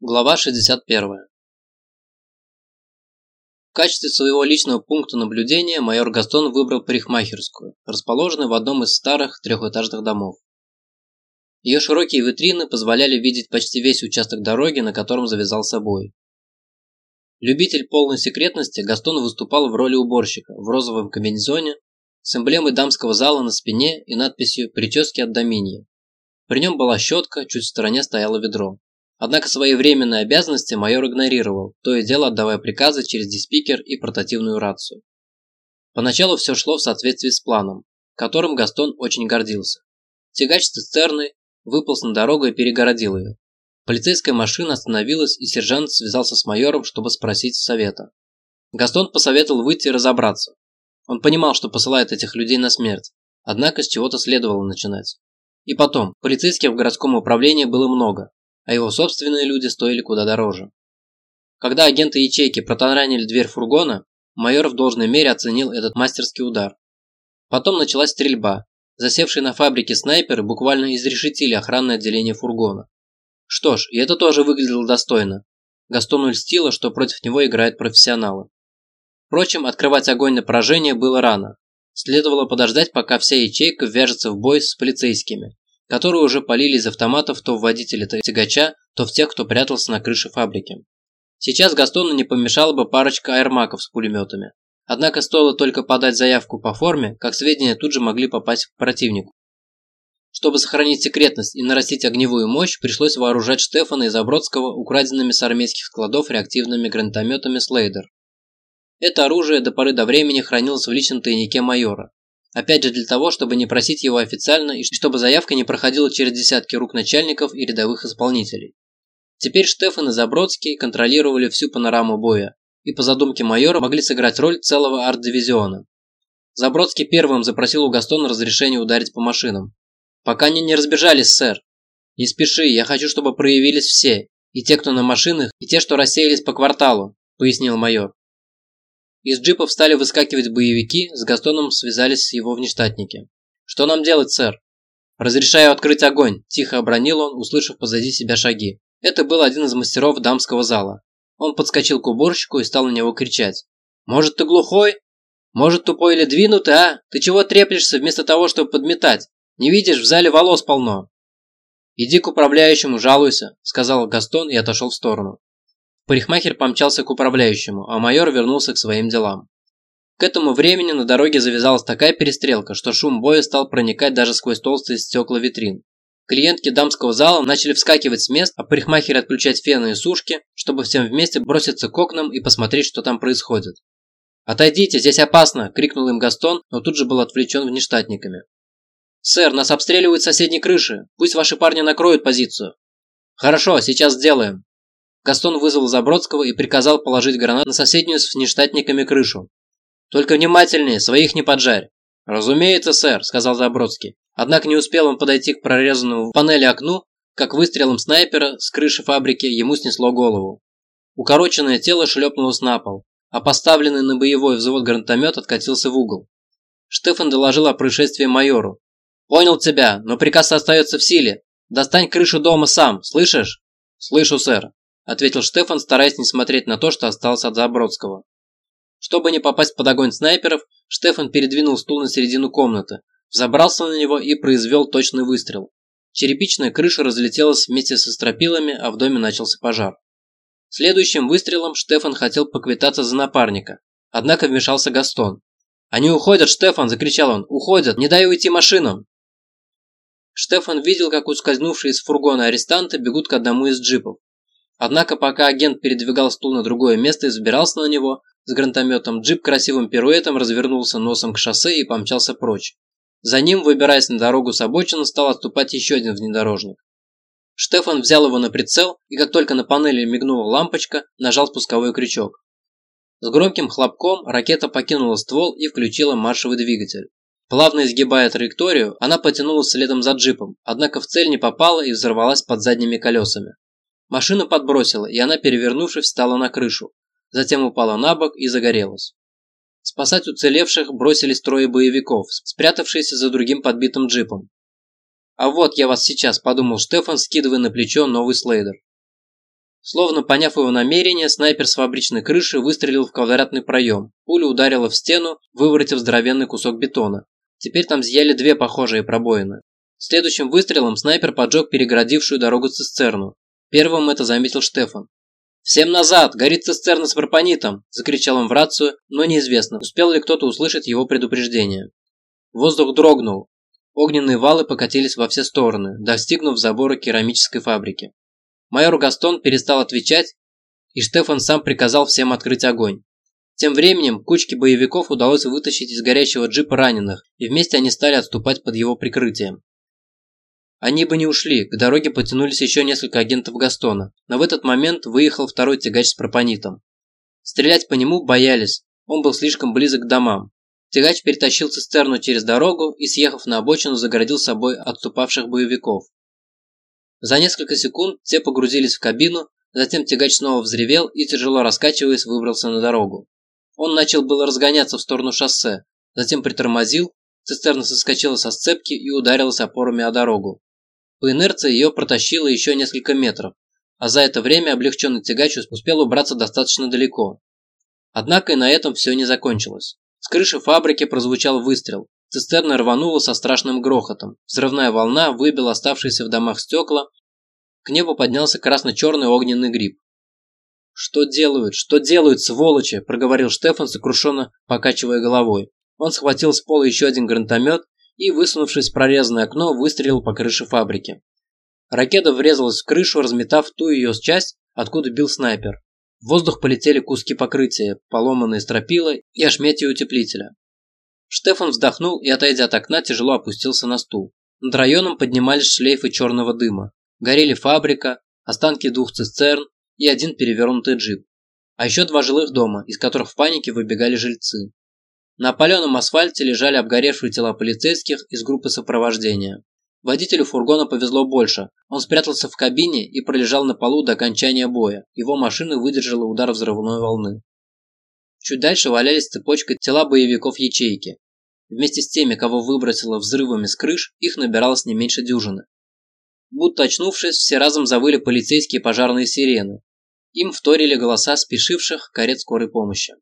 Глава 61. В качестве своего личного пункта наблюдения майор Гастон выбрал парикмахерскую, расположенную в одном из старых трехэтажных домов. Ее широкие витрины позволяли видеть почти весь участок дороги, на котором завязался бой. Любитель полной секретности, Гастон выступал в роли уборщика в розовом комбинезоне с эмблемой дамского зала на спине и надписью «Прически от Доминии». При нем была щетка, чуть в стороне стояло ведро. Однако свои временные обязанности майор игнорировал, то и дело отдавая приказы через диспикер и портативную рацию. Поначалу все шло в соответствии с планом, которым Гастон очень гордился. Тягач с цистерны выполз на дорогу и перегородил ее. Полицейская машина остановилась, и сержант связался с майором, чтобы спросить совета. Гастон посоветовал выйти и разобраться. Он понимал, что посылает этих людей на смерть, однако с чего-то следовало начинать. И потом, полицейских в городском управлении было много, а его собственные люди стоили куда дороже. Когда агенты ячейки протаранили дверь фургона, майор в должной мере оценил этот мастерский удар. Потом началась стрельба. Засевшие на фабрике снайперы буквально изрешетили охранное отделение фургона. Что ж, и это тоже выглядело достойно. Гастону льстило, что против него играют профессионалы. Впрочем, открывать огонь на поражение было рано. Следовало подождать, пока вся ячейка ввяжется в бой с полицейскими, которые уже полили из автоматов то в водителя тягача, то в тех, кто прятался на крыше фабрики. Сейчас Гастону не помешала бы парочка аэрмаков с пулеметами. Однако стоило только подать заявку по форме, как сведения тут же могли попасть к противнику. Чтобы сохранить секретность и нарастить огневую мощь, пришлось вооружать Штефана и Забродского украденными с армейских складов реактивными гранатометами «Слейдер». Это оружие до поры до времени хранилось в личном тайнике майора, Опять же для того, чтобы не просить его официально и чтобы заявка не проходила через десятки рук начальников и рядовых исполнителей. Теперь Штефан и Забродский контролировали всю панораму боя и по задумке майора могли сыграть роль целого арт-дивизиона. Забродский первым запросил у Гастона разрешение ударить по машинам. «Пока они не разбежались, сэр. Не спеши, я хочу, чтобы проявились все, и те, кто на машинах, и те, что рассеялись по кварталу», – пояснил майор. Из джипов стали выскакивать боевики, с Гастоном связались его внештатники. «Что нам делать, сэр?» «Разрешаю открыть огонь», – тихо обронил он, услышав позади себя шаги. Это был один из мастеров дамского зала. Он подскочил к уборщику и стал на него кричать. «Может, ты глухой? Может, тупой или двинутый, а? Ты чего треплешься вместо того, чтобы подметать? Не видишь, в зале волос полно». «Иди к управляющему, жалуйся», – сказал Гастон и отошел в сторону. Парикмахер помчался к управляющему, а майор вернулся к своим делам. К этому времени на дороге завязалась такая перестрелка, что шум боя стал проникать даже сквозь толстые стекла витрин. Клиентки дамского зала начали вскакивать с мест, а парикмахеры отключать фены и сушки, чтобы всем вместе броситься к окнам и посмотреть, что там происходит. «Отойдите, здесь опасно!» – крикнул им Гастон, но тут же был отвлечен внештатниками. «Сэр, нас обстреливают соседние крыши. Пусть ваши парни накроют позицию». «Хорошо, сейчас сделаем». Гастон вызвал Забродского и приказал положить гранат на соседнюю с внештатниками крышу. «Только внимательнее, своих не поджарь!» «Разумеется, сэр», – сказал Забродский. Однако не успел он подойти к прорезанному в панели окну, как выстрелом снайпера с крыши фабрики ему снесло голову. Укороченное тело шлепнулось на пол, а поставленный на боевой взвод гранатомет откатился в угол. Штефан доложил о происшествии майору. «Понял тебя, но приказ остается в силе. Достань крышу дома сам, слышишь?» «Слышу, сэр», ответил Штефан, стараясь не смотреть на то, что осталось от Забродского. Чтобы не попасть под огонь снайперов, Штефан передвинул стул на середину комнаты, взобрался на него и произвел точный выстрел. Черепичная крыша разлетелась вместе со стропилами, а в доме начался пожар. Следующим выстрелом Штефан хотел поквитаться за напарника, однако вмешался Гастон. «Они уходят, Штефан!» – закричал он. «Уходят! Не дай уйти машинам!» Штефан видел, как ускользнувшие из фургона арестанты бегут к одному из джипов. Однако пока агент передвигал стул на другое место и забирался на него, с гранатометом джип красивым пируэтом развернулся носом к шоссе и помчался прочь. За ним, выбираясь на дорогу с обочины, стал отступать еще один внедорожник. Штефан взял его на прицел и как только на панели мигнула лампочка, нажал спусковой крючок. С громким хлопком ракета покинула ствол и включила маршевый двигатель. Плавно изгибая траекторию, она потянулась следом за джипом, однако в цель не попала и взорвалась под задними колесами. Машину подбросила, и она, перевернувшись, встала на крышу. Затем упала на бок и загорелась. Спасать уцелевших бросились трое боевиков, спрятавшиеся за другим подбитым джипом. «А вот я вас сейчас», – подумал Штефан, скидывая на плечо новый слейдер. Словно поняв его намерение, снайпер с фабричной крыши выстрелил в квадратный проем. Пуля ударила в стену, выворотив здоровенный кусок бетона. Теперь там зияли две похожие пробоины. Следующим выстрелом снайпер поджег перегородившую дорогу цистерну. Первым это заметил Штефан. «Всем назад! Горит цистерна с пропонитом!» – закричал он в рацию, но неизвестно, успел ли кто-то услышать его предупреждение. Воздух дрогнул. Огненные валы покатились во все стороны, достигнув забора керамической фабрики. Майор Гастон перестал отвечать, и Штефан сам приказал всем открыть огонь. Тем временем кучке боевиков удалось вытащить из горящего джипа раненых, и вместе они стали отступать под его прикрытием. Они бы не ушли, к дороге потянулись еще несколько агентов Гастона, но в этот момент выехал второй тягач с пропонитом. Стрелять по нему боялись, он был слишком близок к домам. Тягач перетащил цистерну через дорогу и, съехав на обочину, загородил собой отступавших боевиков. За несколько секунд те погрузились в кабину, затем тягач снова взревел и, тяжело раскачиваясь, выбрался на дорогу. Он начал было разгоняться в сторону шоссе, затем притормозил, цистерна соскочила со сцепки и ударилась опорами о дорогу. По инерции ее протащило еще несколько метров, а за это время облегченный тягач успел убраться достаточно далеко. Однако и на этом все не закончилось. С крыши фабрики прозвучал выстрел. Цистерна рванула со страшным грохотом. Взрывная волна выбила оставшиеся в домах стекла. К небу поднялся красно-черный огненный гриб. «Что делают? Что делают, сволочи?» – проговорил Штефан, сокрушенно покачивая головой. Он схватил с пола еще один гранатомет и, высунувшись в прорезанное окно, выстрелил по крыше фабрики. Ракета врезалась в крышу, разметав ту ее часть, откуда бил снайпер. В воздух полетели куски покрытия, поломанные стропила и ошметья утеплителя. Штефан вздохнул и, отойдя от окна, тяжело опустился на стул. Над районом поднимались шлейфы черного дыма. Горели фабрика, останки двух цистерн и один перевернутый джип. А еще два жилых дома, из которых в панике выбегали жильцы. На опаленном асфальте лежали обгоревшие тела полицейских из группы сопровождения. Водителю фургона повезло больше. Он спрятался в кабине и пролежал на полу до окончания боя. Его машина выдержала удар взрывной волны. Чуть дальше валялись цепочкой тела боевиков ячейки. Вместе с теми, кого выбросило взрывами с крыш, их набиралось не меньше дюжины. Будто очнувшись, все разом завыли полицейские пожарные сирены. Им вторили голоса спешивших карет скорой помощи.